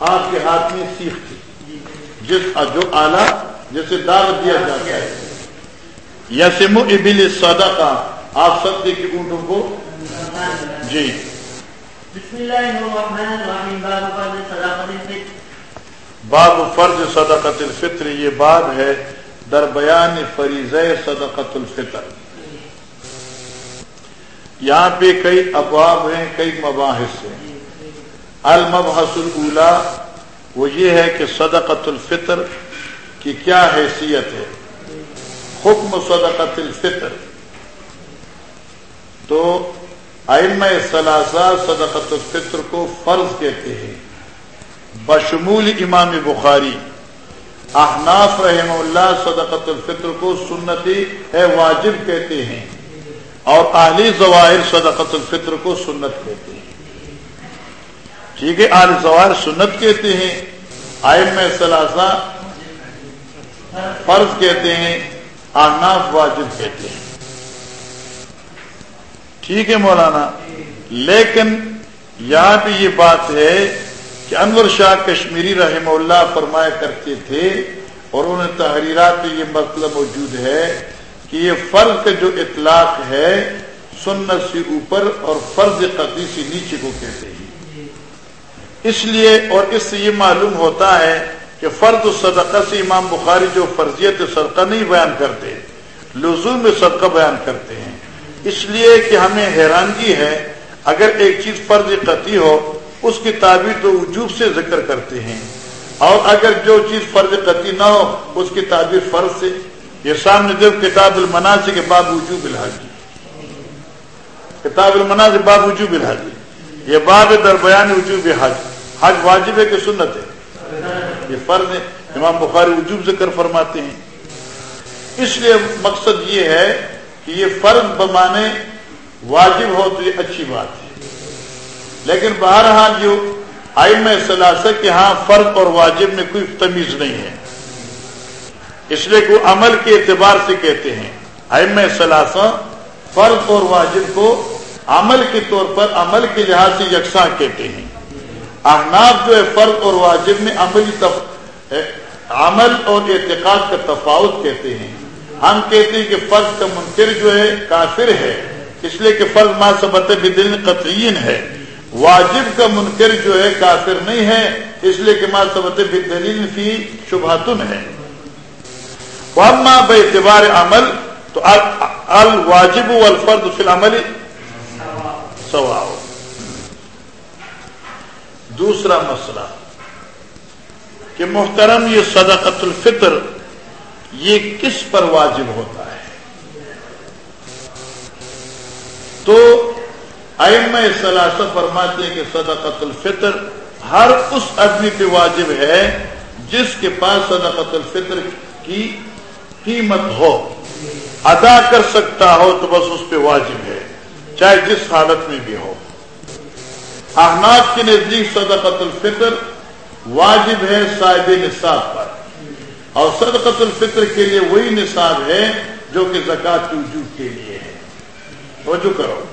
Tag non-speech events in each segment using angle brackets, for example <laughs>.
آپ کے ہاتھ میں سیخ تھی۔ جس جو آلہ جسے داغ دیا جاتا ہے۔ یا سمو ابل سادا کا آپ سب کے اونٹوں کو۔ جی۔ بسم اللہ الرحمن الرحیم۔ باب فرض صدقۃ الفطر۔ باب فرض صدقۃ الفطر۔ یہ باب ہے در بیان فریض صدقۃ الفطر۔ یہاں پہ کئی ابواب ہیں کئی مباحث ہیں۔ المبحث الاولا وہ یہ ہے کہ صدقۃ الفطر کی کیا حیثیت ہے؟ حکم صدقۃ الفطر۔ تو ائم ثلاثہ صدقۃ الفطر کو فرض کہتے ہیں۔ بشمول امام بخاری، احناف رحم اللہ صدقۃ الفطر کو سنتی ہے، واجب کہتے ہیں اور اہلی ظواہر صدقۃ الفطر کو سنت کہتے ہیں۔ ٹھیک ہے اہل ظواہر سنت کہتے ہیں آئم ثلاثہ فرض کہتے ہیں احناف واجب کہتے ہیں۔ ٹھیک ہے مولانا، لیکن یہاں پہ یہ بات ہے کہ انور شاہ کشمیری رحم اللہ فرمایا کرتے تھے اور انہیں تحریرات میں یہ مسئلہ موجود ہے کہ یہ فرض کا جو اطلاق ہے، سنت سے اوپر اور فرض قدی سے نیچے کو کہتے ہیں۔ اس لیے اور اس سے یہ معلوم ہوتا ہے کہ فرض صدقہ سے امام بخاری جو فرضیت صدقہ نہیں بیان کرتے، لزوم صدقہ بیان کرتے ہیں۔ اس لیے کہ ہمیں حیرانگی ہے، اگر ایک چیز فرض قطعی ہو، اس کی تعبیر تو وجوب سے ذکر کرتے ہیں۔ اور اگر جو چیز فرض قطعی نہ ہو، اس کی تعبیر فرض سے۔ یہ سامنے جب کتاب المناز کے باب وجوب الحاجی کتاب المناز باب وجوب الحاجی یہ باب دربیان وجوب حج حج واجب ہے کہ سنت ہے؟ یہ فرض ہے۔ امام بخاری وجوب ذکر فرماتے ہیں۔ اس لیے مقصد یہ ہے کہ یہ فرض بمانے واجب ہو تو یہ اچھی بات ہے۔ لیکن بہرحال جو آئم ثلاثہ کے ہاں فرض اور واجب میں کوئی تمیز نہیں ہے۔ اس لیے کہ عمل کے اعتبار سے کہتے ہیں۔ آئم ثلاثہ فرض اور واجب کو عمل کے طور پر عمل کے لحاظ سے یکساں کہتے ہیں۔ احناف جو ہے فرض اور واجب میں عملی تف... عمل اور اعتقاد کا تفاوت کہتے ہیں۔ ہم کہتے ہیں کہ فرض کا منکر جو ہے کافر ہے، اس لیے کہ فرض ما سبت بدل قطعین ہے۔ واجب کا منکر جو ہے کافر نہیں ہے، اس لیے کہ ما سبت بدلیل فی شبہتن ہے۔ وما بے اعتبار عمل، تو الواجب والفرد فی العمل سوا دوسرا مسئلہ کہ محترم، یہ صدقت الفطر، یہ کس پر واجب ہوتا ہے؟ تو ائم ثلاثہ فرماتے ہیں کہ صدقت الفطر ہر اس آدمی پہ واجب ہے جس کے پاس صدقت الفطر کی قیمت ہو، ادا کر سکتا ہو تو بس اس پہ واجب ہے، چاہے جس حالت میں بھی ہو۔ احناف کے نزدیک صدقت الفطر واجب ہے صاحب نصاب پر۔ اور صدقت الفطر کے لیے وہی نصاب ہے جو کہ زکات کی وجود کے لیے ہے۔ توجہ کرو۔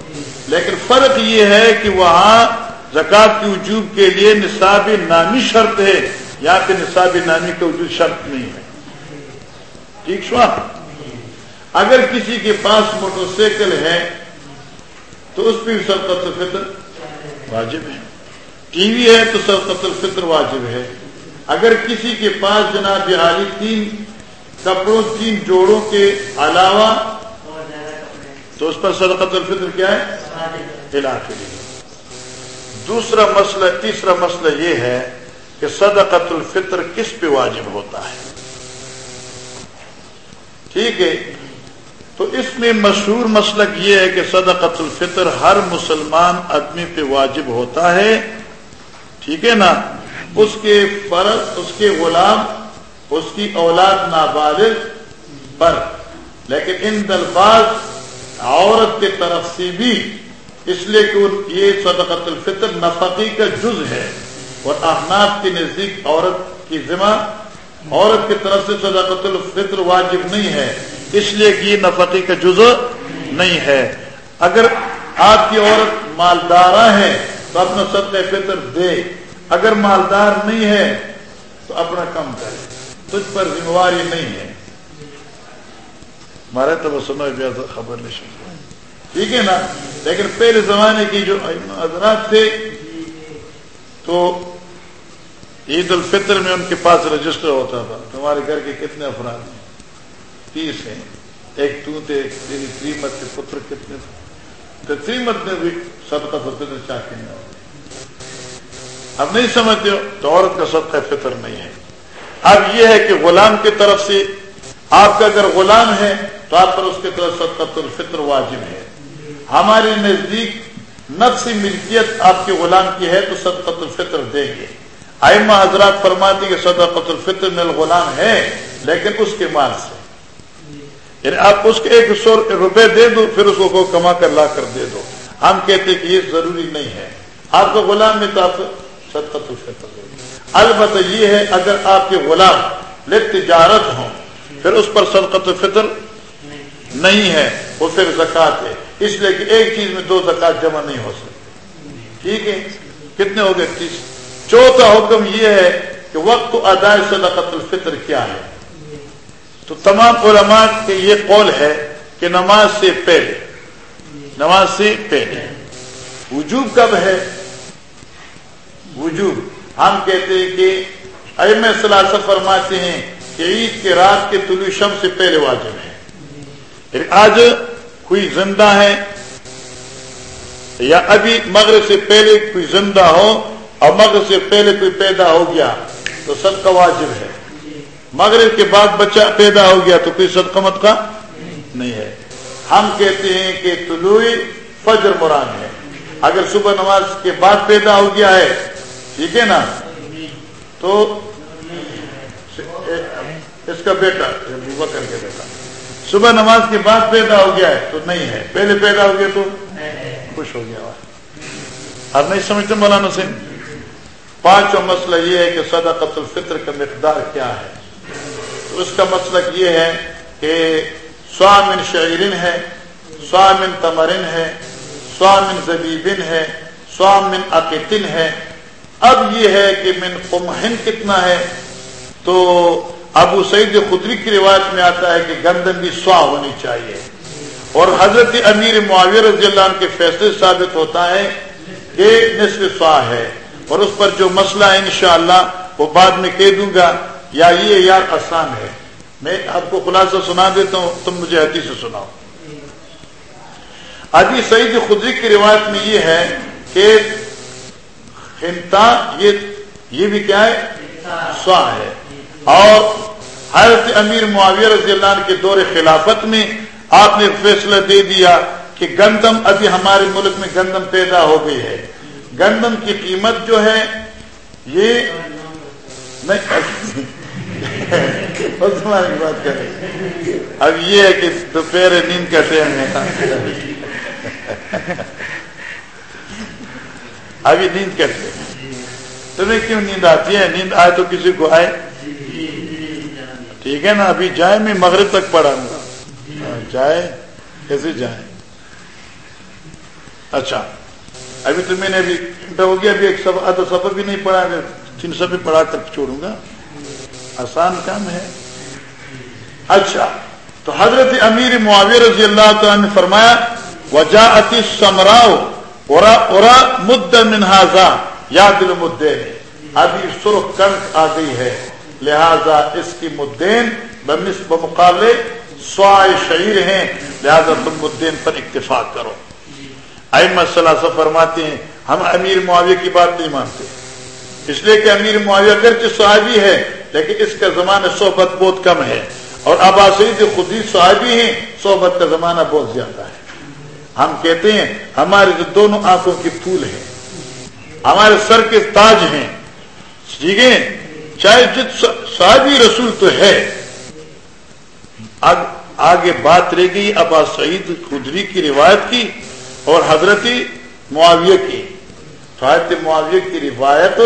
لیکن فرق یہ ہے کہ وہاں زکات کی وجوب کے لیے نصاب نامی شرط ہے۔ یا پھر نصاب نامی کا وجود شرط نہیں ہے۔ ٹھیک شو؟ اگر کسی کے پاس موٹر سائیکل ہے تو اس پہ بھی سرقت الفطر۔ واجب ہے۔ ٹی وی ہے تو سرقت الفطر واجب ہے۔ اگر کسی کے پاس جناب عالی تین کپڑوں تین جوڑوں کے علاوہ تو اس پر صدقت الفطر کیا ہے؟ علاقے دوسرا مسئلہ، تیسرا مسئلہ یہ ہے کہ صدقت الفطر کس پہ واجب ہوتا ہے۔ ٹھیک ہے۔ تو اس میں مشہور مسلک یہ ہے کہ صدقت الفطر ہر مسلمان آدمی پہ واجب ہوتا ہے۔ ٹھیک ہے نا؟ اس کے فرض، اس کے غلام، اس کی اولاد نابالغ پر۔ لیکن ان دلفاظ عورت کے طرف سے بھی اس لیے کہ یہ صدقت الفطر نفقی کا جز ہے۔ اور احناف کے نزدیک عورت کی ذمہ، عورت کی طرف سے صدقت الفطر واجب نہیں ہے۔ اس لیے کہ یہ نفقی کا جز نہیں ہے۔ اگر آپ کی عورت مالدارہ ہے تو اپنا صدقہ فطر دے۔ اگر مالدار نہیں ہے تو اپنا کم کرے۔ تجھ پر ذمہ داری نہیں ہے۔ مارے تو سنو خبر نہیں ٹھیک ہے نا؟ لیکن پہلے زمانے کی جو حضرات تھے، تو عید الفطر میں ان کے پاس رجسٹر ہوتا تھا۔ تمہارے گھر کے کتنے افراد ہیں؟ تیس ہیں۔ ایک تو تھے تیری تریمت کے پتر کتنے تھے۔ تو تریمت میں بھی سب کا فطر چاہتے ہیں اب نہیں سمجھتے ہو؟ تو عورت کا سب کا فطر نہیں ہے۔ اب یہ ہے کہ غلام کی طرف سے آپ کا اگر غلام ہے، تو آپ پر اس کی طرف سب الفطر واجب ہے۔ ہمارے نزدیک نفس ملکیت آپ کے غلام کی ہے تو صدقت الفطر دیں گے۔ آئمہ حضرات فرماتی کہ صدقت الفطر میں غلام ہے، لیکن اس کے مال سے۔ یعنی آپ اس کے ایک سو روپے دے دو، پھر اس کو کما کر لا کر دے دو۔ ہم کہتے کہ یہ ضروری نہیں ہے۔ آپ کا غلام میں تو آپ الفطر البتہ یہ ہے، اگر آپ کے غلام تجارت ہوں، پھر اس پر صدقت الفطر نہیں ہے، وہ پھر زکات ہے۔ اس لیے کہ ایک چیز میں دو زکات جمع نہیں ہو سکتی ٹھیک ہے؟ کتنے ہو گئے؟ تیس۔ چوتھا حکم یہ ہے کہ وقت ادائے صدقت الفطر کیا ہے؟ تو تمام علماء کے یہ قول ہے کہ نماز سے پہلے، نماز سے پہلے۔ وجوب کب ہے؟ وجوب۔ ہم کہتے ہیں کہ ایم صلاح فرماتے ہیں کہ عید کے رات کے طلوع شم سے پہلے واجب ہے۔ آج کوئی زندہ ہے یا ابھی مغرب سے پہلے کوئی زندہ ہو اور مغرب سے پہلے کوئی پیدا ہو گیا تو سب کا واجب ہے۔ مغرب کے بعد بچہ پیدا ہو گیا تو کوئی صدقہ مت کا نہیں ہے۔ ہم کہتے ہیں کہ طلوع فجر مراد ہے۔ اگر صبح نماز کے بعد پیدا ہو گیا ہے، ٹھیک ہے نا؟ تو اس کا بیٹا کر کے بیٹا۔ صبح نماز کے بعد پیدا ہو گیا ہے تو نہیں ہے۔ پہلے پیدا ہو گیا تو خوش ہو گیا۔ اب نہیں سمجھتے مولانا سنگھ پانچواں مسئلہ یہ ہے کہ صدقۃ الفطر کا مقدار کیا ہے۔ اس کا مسئلہ یہ ہے کہ سوامن شعرن ہے سوامن تمرن ہے سوامن زبیبن ہے سوامن عقیتن ہے۔ اب یہ ہے کہ من قمہن کتنا ہے۔ تو ابو سعید خدری کی روایت میں آتا ہے کہ گندم بھی سوا ہونی چاہیے۔ اور حضرت امیر معاویہ رضی اللہ عنہ کے فیصلے ثابت ہوتا ہے کہ نصف سوا ہے۔ اور اس پر جو مسئلہ ہے انشاءاللہ وہ بعد میں کہہ دوں گا۔ یا یہ یار آسان ہے۔ میں آپ کو خلاصہ سنا دیتا ہوں، تم مجھے حدیث سے سناؤ۔ ابھی سعید خدری کی روایت میں یہ ہے کہ ہنتا یہ بھی کیا ہے؟ سوا ہے۔ اور حضرت امیر معاویہ رضی اللہ عنہ کے دور خلافت میں آپ نے فیصلہ دے دیا کہ گندم ابھی ہمارے ملک میں گندم پیدا ہو گئی ہے۔ گندم کی قیمت جو ہے، یہ <laughs> بات کریں اب یہ ہے کہ دوپہر نیند کیسے <laughs> ابھی نیند کیسے تمہیں کیوں نیند آتی ہے؟ نیند آئے تو کسی کو آئے؟ ٹھیک ہے نا، ابھی جائے میں مغرب تک پڑھاؤں گا ہاں، جائے کیسے جائیں؟ اچھا ابھی تو میں نے ابھی ہو گیا، ابھی ایک سب، آدھا سفر بھی نہیں پڑھا تین سب پڑھا کر چھوڑوں گا۔ آسان کام ہے۔ اچھا تو حضرت امیر معاویر رضی اللہ تعالیٰ نے فرمایا وجا اتی سمراؤ اورا مد منہازا یا دل ابھی سرخ کنک آ گئی ہے۔ لہذا اس کی مدین بمقابلے سوائے شعیر ہیں۔ لہذا تم مدین پر اتفاق کرو۔ احمد صلاح فرماتے ہیں، ہم امیر معاویہ کی بات نہیں مانتے۔ اس لیے کہ امیر معاویہ اگرچہ صحابی ہے لیکن اس کا زمانہ صحبت بہت کم ہے اور اب آسید خود ہی صحابی ہیں، صحبت کا زمانہ بہت زیادہ ہے۔ ہم کہتے ہیں، ہمارے جو دونوں آنکھوں کے پھول ہیں، ہمارے سر کے تاج ہیں۔ ٹھیک ہے؟ چاہے جت صحابی رسول تو ہے۔ آگے بات رہ گئی ابا سعید خدری کی روایت کی اور حضرت معاویہ کی۔ حضرت معاویہ کی روایت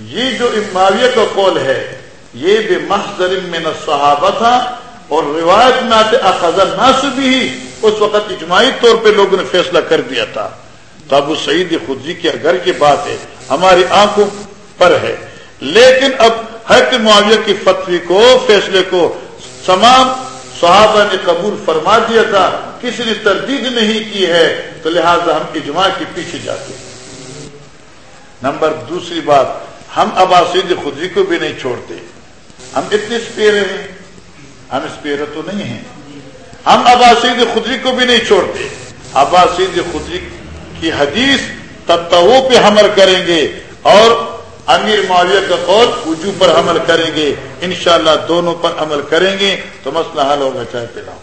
یہ جو معاویہ کا قول ہے، یہ بے محضر میں نہ صحابہ تھا اور روایت میں آتے اخذر ناصبی ہی اس وقت اجماعی طور پہ لوگوں نے فیصلہ کر دیا تھا۔ تو ابو سعید خدری کے گھر کی بات ہے، ہماری آنکھوں پر ہے۔ لیکن اب حق معاویہ کی فتوی کو، فیصلے کو تمام صحابہ نے قبول فرما دیا تھا۔ کسی نے تردید نہیں کی ہے، تو لہذا ہم اجماع کے پیچھے جاتے نمبر دوسری بات ہم اباسید خدری کو بھی نہیں چھوڑتے۔ ہم اتنے سپیرے ہیں۔ ہم اسپیرے تو نہیں ہیں۔ ہم اباسید خدری کو بھی نہیں چھوڑتے۔ اباسید خدری کی حدیث تتو پہ حمل کریں گے اور امیر معاویہ کا قول وجو پر عمل کریں گے۔ انشاءاللہ دونوں پر عمل کریں گے۔ تو مسئلہ حل ہوگا چاہے پلاؤ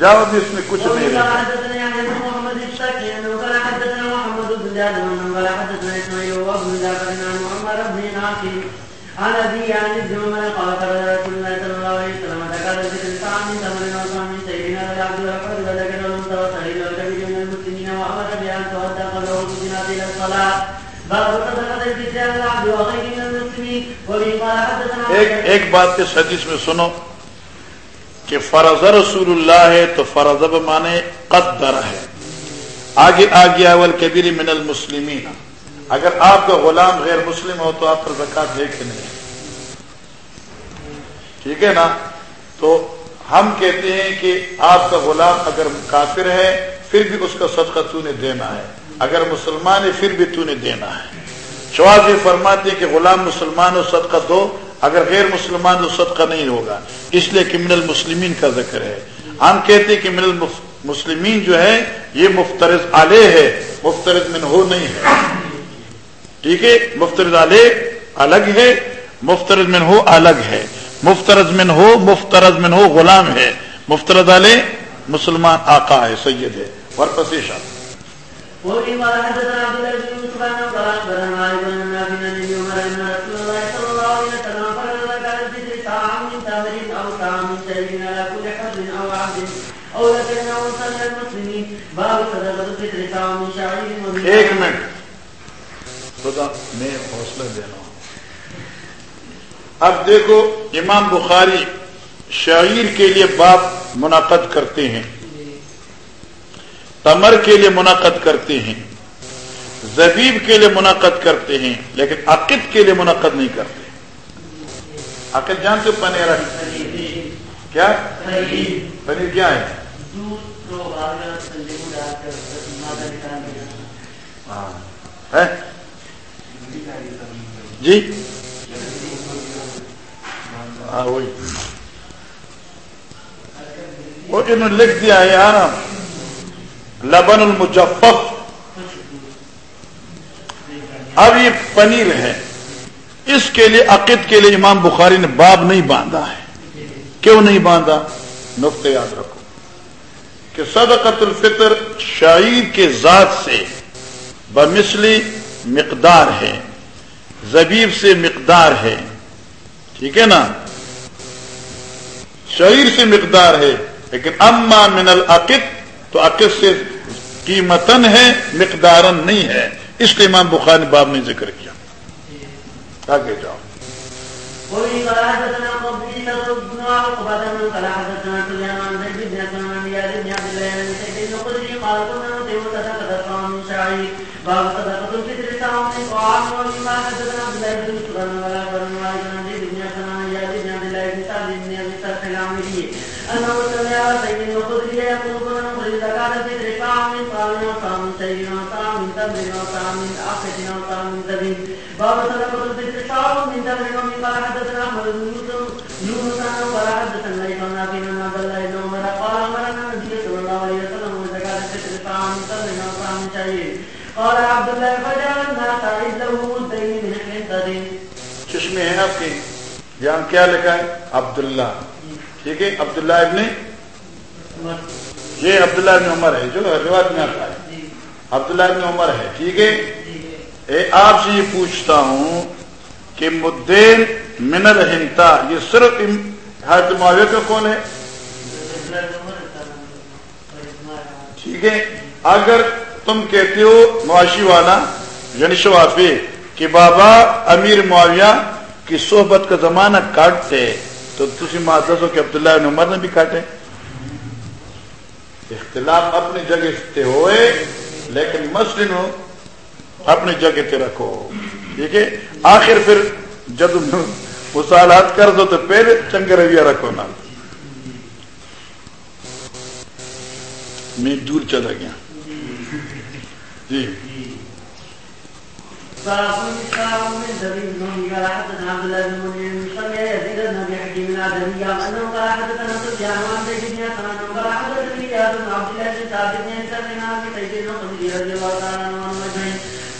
جاؤ بھی اس میں کچھ نہیں عن ابي عن ابن عمر قال قال رسول الله صلى الله عليه وسلم ذكر ذكر الطعام من ثمر وطعام من سيدنا والعبد والحر وذكر المتوسل والكبير من المسلمين وامر بان تؤدى قبله الجنات الى الصلاه ایک ایک بات اس حدیث میں سنو۔ کہ فرض رسول اللہ ہے تو فرض مانے قدر ہے۔ آگے آگے اول کبیر من المسلمین۔ اگر آپ کا غلام غیر مسلم ہو تو آپ پر زکات دے کے نہیں؟ ٹھیک ہے نا؟ تو ہم کہتے ہیں کہ آپ کا غلام اگر کافر ہے، پھر بھی اس کا صدقہ تو نے دینا ہے۔ اگر مسلمان ہے، پھر بھی تو نے دینا ہے۔ شواز یہ فرماتے ہیں کہ غلام مسلمان ہو، صدقہ دو۔ اگر غیر مسلمان تو صدقہ نہیں ہوگا۔ اس لیے کہ من المسلمین کا ذکر ہے۔ ہم کہتے کہ من المسلمین جو ہے، یہ مفترض علیہ ہے۔ مفترض من ہو نہیں ہے۔ ٹھیک ہے؟ مفترض علیہ الگ ہے، مفترض من ہو الگ ہے۔ مفترض من ہو، مفترض من ہو غلام ہے۔ مفترض علیہ مسلمان آقا ہے، سید ہے۔ اور پسیشہ ایک منٹ. خدا میں حوصلہ دینا. ہوں اب دیکھو امام بخاری شعیر کے لیے باپ منعقد کرتے ہیں تمر کے لیے منعقد کرتے ہیں زبیب کے لیے منعقد کرتے ہیں لیکن عقد کے لیے منعقد نہیں کرتے۔ عقد جانتے ہو پنیر کیا؟ پنیر کیا ہے؟ جی؟ ہاں وہی۔ وہ انہوں نے لکھ دیا ہے، یار۔ لبن المجفف۔ اب یہ پنیر ہے۔ اس کے لیے عقد کے لیے امام بخاری نے باب نہیں باندھا ہے۔ کیوں نہیں باندھا؟ نقطۂ یاد رکھو کہ صدقت الفطر شاعر کے ذات سے بمثلی مقدار ہے، زبیب سے مقدار ہے۔ ٹھیک ہے نا؟ شعیر سے مقدار ہے، لیکن اما من العقد تو عقد سے قیمتن ہے مقدارن نہیں ہے۔ اس لیے امام بخار نے باب نے ذکر کیا۔ آگے جاؤ باب صدقة الفطر سواء من طعام ومما حدثنا عبد الله بن سليمان ولا فرن ولا عن زيد بن حسن يا بن عبد الله بن سعد بن ابي سعد العامري انه سمع سيد الخدري يقول كنا نخرج زكاة الفطر سواء من طعام وطعام شيء وطعام من تمر وطعام من عقد وطعام من زبيب باب من ومما حدثنا بن يونس قال حدثنا ليس نافع عن عبد الله بن عمر قال النبي صلى الله عليه وسلم زكاة الفطر سواء من تمر وطعام شيء چشمے ہیں آپ کے۔ یہاں کیا لکھا ہے؟ عبداللہ۔ ٹھیک ہے؟ عبداللہ ابن یہ عبداللہ ابن عمر ہے۔ جو روایت میں آتا ہے۔ عبداللہ ابن عمر ہے۔ ٹھیک ہے؟ آپ سے یہ پوچھتا ہوں کہ مدین من الحنتا یہ صرف حضرت معاویہ کا کون ہے؟ ٹھیک ہے، اگر تم کہتے ہو معاشی والا یعنی شوافی، کہ بابا امیر معاویہ کی صحبت کا زمانہ کاٹتے، تو تھی ماں دسو کہ عبداللہ عمر نے بھی کاٹے۔ اختلاف اپنی جگہ سے ہوئے، لیکن مسلم اپنی جگہ تے رکھو ٹھیک ہے آخر پھر جب مسالات کر دو تو پہلے چنگ رویہ رکھو نا میں دور چلا گیا جی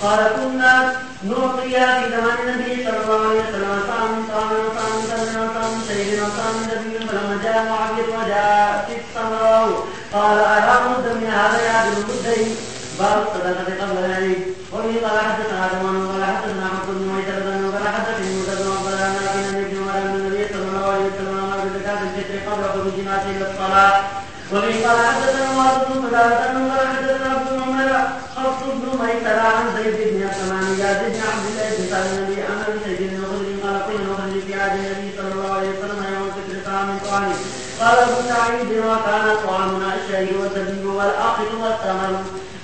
قال كنا نعطي في زمان النبي صلى الله عليه وسلم صام صام صام سلمنا صام شهيد صام النبي فلما جاء معاويه وجاء في السمراء قال ارى مد من هذا يا يعدل مدين باب الصدقه قبل العيد وبه قال حدثنا ادم قال حدثنا عبد بن ميسر قال حدثني موسى بن عبد الله بن ابي بن النبي صلى الله عليه وسلم امر بزكاه الفطر قبل خروج الناس الى الصلاه وبه قال حدثنا معاذ بن قال حدثنا عبد بن عمر حفص بن ميسر عن زيد بن الثمان بن عبد الله بن سعد النبي امر بسيد بن خدري قال قيل نخرج في عهد النبي صلى الله عليه وسلم يوم الفطر طعام طعام قال ابو سعيد وكان طعامنا الشهي والزبيب والاخر والثمر.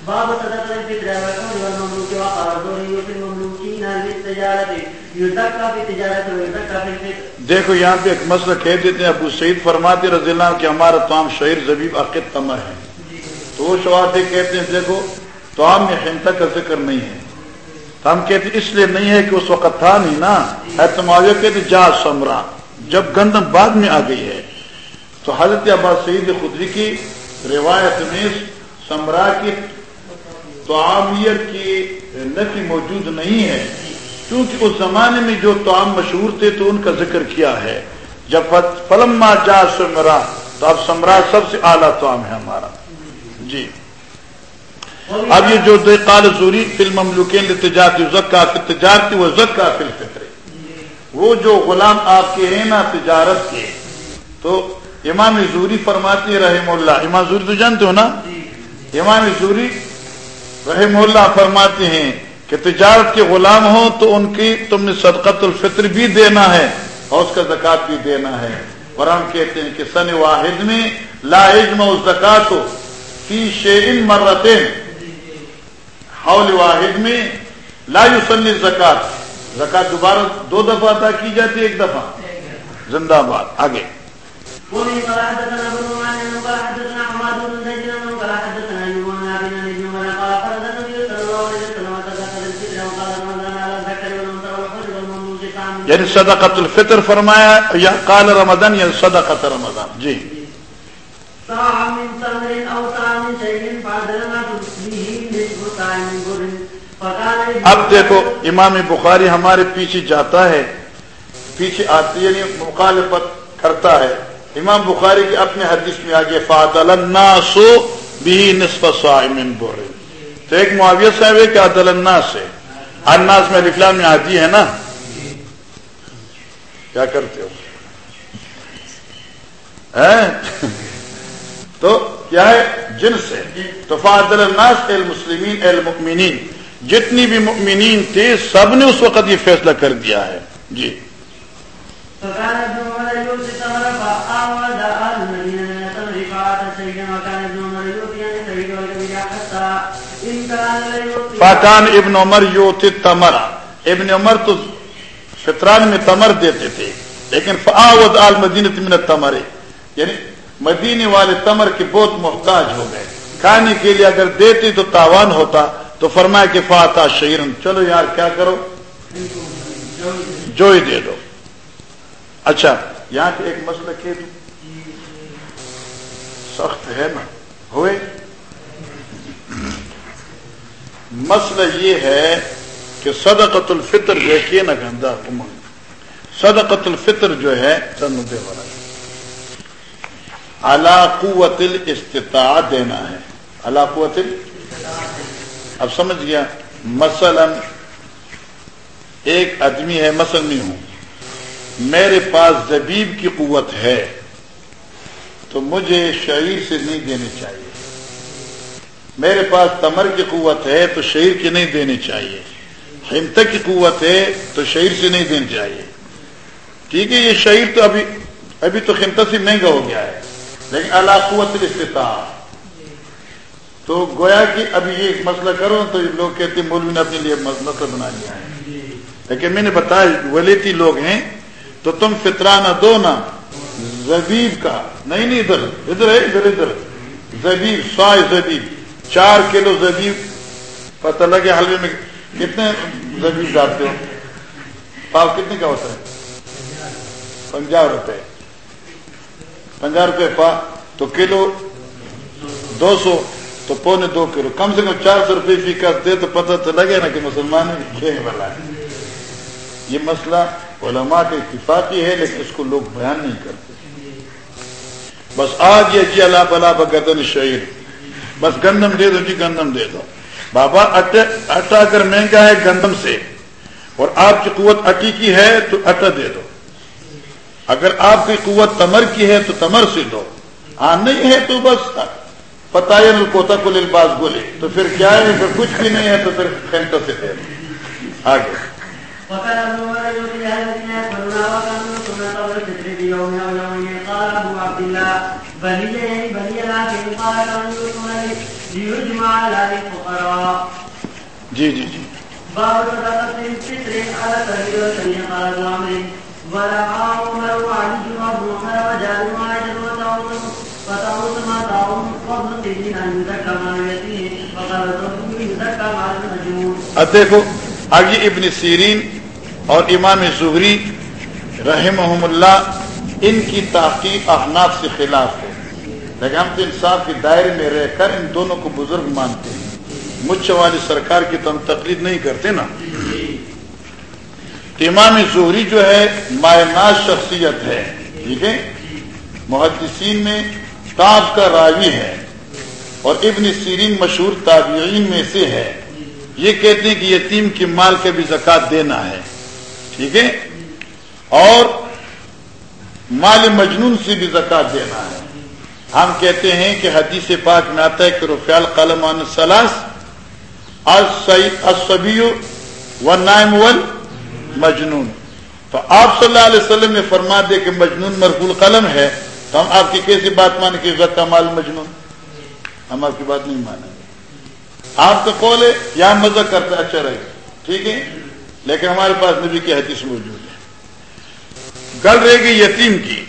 باب صدقه الفطر والحول والمملوك وقال الزهري في المملوكين للتجاره يزكى في التجاره ويزكى في الفطر دیکھو یہاں پہ ایک مسئلہ کہہ دیتے ہیں، ابو سعید فرماتے رضی اللہ عنہ کہ ہمارا تمام شعر زبیب عقید تمر ہے۔ تو وہ شواتے کہتے ہیں، دیکھو تو عام میں حنتا کا ذکر نہیں ہے۔ تو ہم کہتے اس لیے نہیں ہے کہ اس وقت تھا نہیں نا۔ ہے کہتے جا سمرا۔ جب گندم بعد میں آ گئی ہے۔ تو حضرت عباس سعید خدری کی روایت میں سمرا کی تعامیت کی نفی موجود نہیں ہے۔ کیونکہ اس زمانے میں جو تعام مشہور تھے تو ان کا ذکر کیا ہے۔ جب فلم جا سمرا، تو اب سمرا سب سے اعلیٰ تعام ہے ہمارا۔ جی۔ اب یہ جو قال زوری فلم مملوکین تجارتی زکا فی تجارتی وہ زکا فی الفطر۔ وہ جو غلام آپ کے ہیں نا تجارت کے، تو امام زوری فرماتے رحم اللہ۔ امام زوری تو جانتے ہو نا؟ امام زوری رحم اللہ فرماتے ہیں کہ تجارت کے غلام ہوں تو ان کی تم نے صدقت الفطر بھی دینا ہے اور اس کا زکات بھی دینا ہے۔ اور ہم کہتے ہیں کہ سن واحد میں لا عجم زکات فی شیئن مرتين حول واحد میں لا یسن زکات زکات دوبارہ دو دفعہ ادا کی جاتی ہے ایک دفعہ۔ زندہ باد آگے۔ یعنی صدقت الفطر فرمایا یا قال رمضان یا صدقت رمضان۔ جی۔ من تمر او من شيء اب دیکھو، امام بخاری ہمارے پیچھے جاتا ہے، پیچھے آتی یعنی مخالفت کرتا ہے۔ امام بخاری کے اپنے حدیث میں آگے فادل الناس بھی نصف صاع من بر تو ایک معاویہ صاحب ہے کہ عدل الناس ہے۔ الناس میں الفلام میں آدھی ہے نا؟ کیا کرتے ہو؟ تو کیا ہے؟ جن سے تو فاضل الناس المسلمین المؤمنین۔ جتنی بھی مؤمنین تھے سب نے اس وقت یہ فیصلہ کر دیا ہے۔ جی۔ فكان ابن عمر سيدا وكان ابن عمر تو فطران میں تمر دیتے تھے لیکن فعود آل مدینت من تمر یعنی مدینے والے تمر کے بہت محتاج ہو گئے۔ کھانے کے لیے اگر دیتے تو تاوان ہوتا تو فرمایا کہ فاتح شیرن چلو یار، کیا کرو؟ جو ہی دے دو۔ اچھا یہاں پہ ایک مسئلہ کہہ دوں سخت ہے نا؟ ہوئے؟ مسئلہ یہ ہے کہ صدقت الفطر جو ہے کہ نا گندا صدقت الفطر جو ہے دے والا۔ اللہ قوت الاستطاع دینا ہے۔ اللہ قوت اب سمجھ گیا، مثلا ایک آدمی ہے، مثلا میں ہوں۔ میرے پاس زبیب کی قوت ہے، تو مجھے شعیر سے نہیں دینی چاہیے۔ میرے پاس تمر کی قوت ہے، تو شعیر کی نہیں دینی چاہیے۔ ہمت کی قوت ہے، تو شعیر سے نہیں دینی چاہیے۔ ٹھیک ہے، یہ شعیر تو ابھی ابھی تو خمتا سے مہنگا ہو گیا ہے، لیکن اللہ قوت الاستطاع تو گویا کہ ابھی یہ مسئلہ کرو تو لوگ کہتے ہیں مولوی نے اپنے لیے مسئلہ بنا لیا ہے۔ لیکن میں نے بتایا ولیتی لوگ ہیں تو تم فطرانہ دو نا۔ زبیب کا۔ نہیں نہیں، ادھر۔ ادھر ہے، ادھر ادھر۔ زبیب، سوائے زبیب۔ چار کلو زبیب۔ پتہ لگے حلوے میں کتنے زبیب ڈالتے ہو۔ پاؤ کتنے کا ہوتا ہے؟ پنجاب روپے۔ پنجہ روپے پا تو کلو دو سو۔ تو پونے دو کلو. کم سے کم چار سو روپئے فی کر دے تو پتہ تو لگے نا کہ مسلمان والا ہے یہ مسئلہ علماء کے اتفاقی ہے، لیکن اس کو لوگ بیان نہیں کرتے۔ بس آج یہ جی اللہ بلا بگن شعر بس گندم دے دو جی گندم دے دو۔ بابا اٹا اگر مہنگا ہے گندم سے، اور آپ کی قوت اٹی کی ہے تو اٹا دے دو۔ اگر آپ کی قوت تمر کی ہے تو تمر سے دو۔ ہاں نہیں ہے تو بس۔ پتا کوتا کو لباس بولے۔ تو پھر کیا ہے؟ پھر کچھ بھی نہیں ہے تو پھر سینٹر سے دے آگے۔ جی جی جی۔ اب دیکھو، آگے ابن سیرین اور امام زہری رحم اللہ ان کی تحقیق احناف سے خلاف ہے۔ لیکن ہم تو انصاف کے دائرے میں رہ کر ان دونوں کو بزرگ مانتے ہیں۔ مچھ والی سرکار کی تو ہم تقلید نہیں کرتے نا۔ امام زہری جو ہے مائناز شخصیت ہے، ٹھیک ہے؟ محدثین میں تاب کا راوی ہے اور ابن سیرین مشہور تابعین میں سے ہے۔ یہ کہتے ہیں کہ یتیم کی مال کا بھی زکات دینا ہے۔ ٹھیک ہے؟ اور مال مجنون سے بھی زکات دینا ہے۔ ہم کہتے ہیں کہ حدیث پاک میں آتا ہے کہ رفیال قلم سلاس و نائم ول مجنون تو آپ صلی اللہ علیہ وسلم نے فرما دے کہ مجنون مرفول قلم ہے۔ تو ہم آپ کی کیسی بات مانے کہ غت مال مجنون؟ ہم آپ کی بات نہیں مانیں گے۔ آپ کا قول ہے یہاں مزہ کرتا اچھا رہے گا۔ ٹھیک ہے؟ لیکن ہمارے پاس نبی کی حدیث موجود ہے۔ گل رہے گی یتیم کی،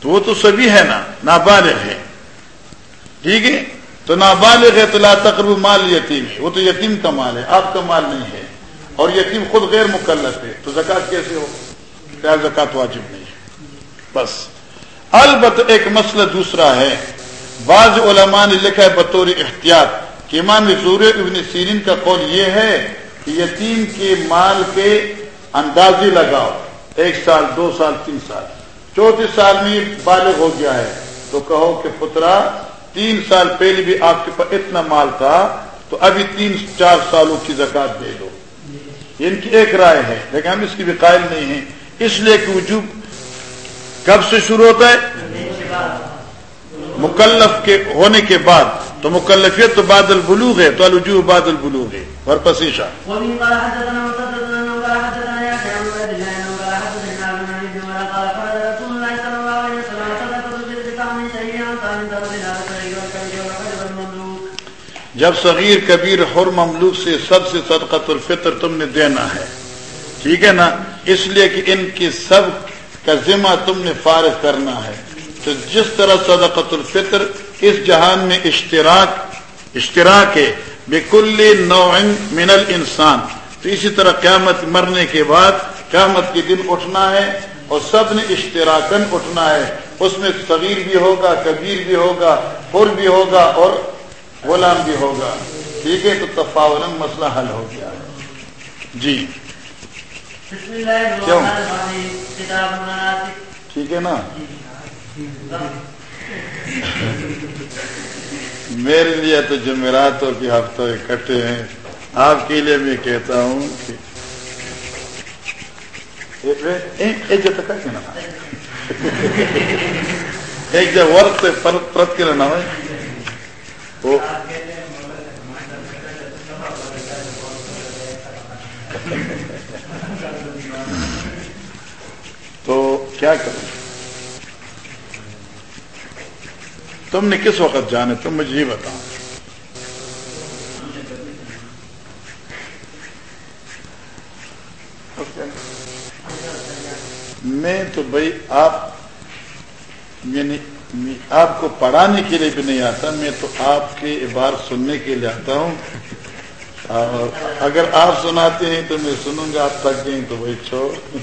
تو وہ تو سبھی ہے نا، نابالغ ہے۔ ٹھیک ہے؟ تو نابالغ ہے تو لا تقرب مال یتیم ہے۔ وہ تو یتیم کا مال ہے، آپ کا مال نہیں ہے۔ اور یتیم خود غیر مکلف ہے۔ تو زکات کیسے ہو؟ کیا زکات واجب نہیں ہے۔ بس۔ البت ایک مسئلہ دوسرا ہے۔ بعض علماء نے لکھا ہے بطور احتیاط کہ امام زور ابن سیرین کا قول یہ ہے کہ یتیم کے مال کے اندازی لگاؤ۔ ایک سال، دو سال، تین سال۔ چوتھے سال میں بالغ ہو گیا ہے۔ تو کہو کہ پترا، تین سال پہلے بھی آپ کے پاس اتنا مال تھا، تو ابھی تین، چار سالوں کی زکات دے دو۔ یعنی ان کی ایک رائے ہے۔ لیکن ہم اس کی بھی قائل نہیں ہیں۔ اس لیے کہ وجوب کب سے شروع ہوتا ہے؟ مکلف کے ہونے کے بعد۔ تو مکلفیت تو بادل بلوغ ہے تو الجوب بادل بلوغ ہے۔ اور پسیشا جب صغیر کبیر حر مملوک سے سب سے صدقت الفطر تم نے دینا ہے۔ ٹھیک ہے نا؟ اس لیے کہ ان کی سب کا ذمہ تم نے فارغ کرنا ہے۔ تو جس طرح صدقت الفطر اس جہان میں اشتراک اشتراک ہے، بکل نو من الانسان تو اسی طرح قیامت مرنے کے بعد قیامت کے دن اٹھنا ہے اور سب نے اشتراکن اٹھنا ہے۔ اس میں صغیر بھی ہوگا، کبیر بھی ہوگا حر بھی ہوگا اور غلام بھی ہوگا۔ ٹھیک ہے، تو تفاون مسئلہ حل ہو گیا۔ جی۔ کیوں ٹھیک ہے نا؟ میرے لیے تو جمعراتوں کی ہفتوں اکٹھے ہیں۔ آپ کے لیے میں کہتا ہوں کہ ایک جب ورق سے پرت کے لینا ہے کیا کریں تم نے کس وقت جانے؟ تم مجھے یہ بتاؤ۔ میں تو بھائی آپ یعنی آپ کو پڑھانے کے لیے بھی نہیں آتا، میں تو آپ کے بار سننے کے لیے آتا ہوں۔ اور اگر آپ سناتے ہیں تو میں سنوں گا، آپ تک گئے تو بھائی چھوڑ۔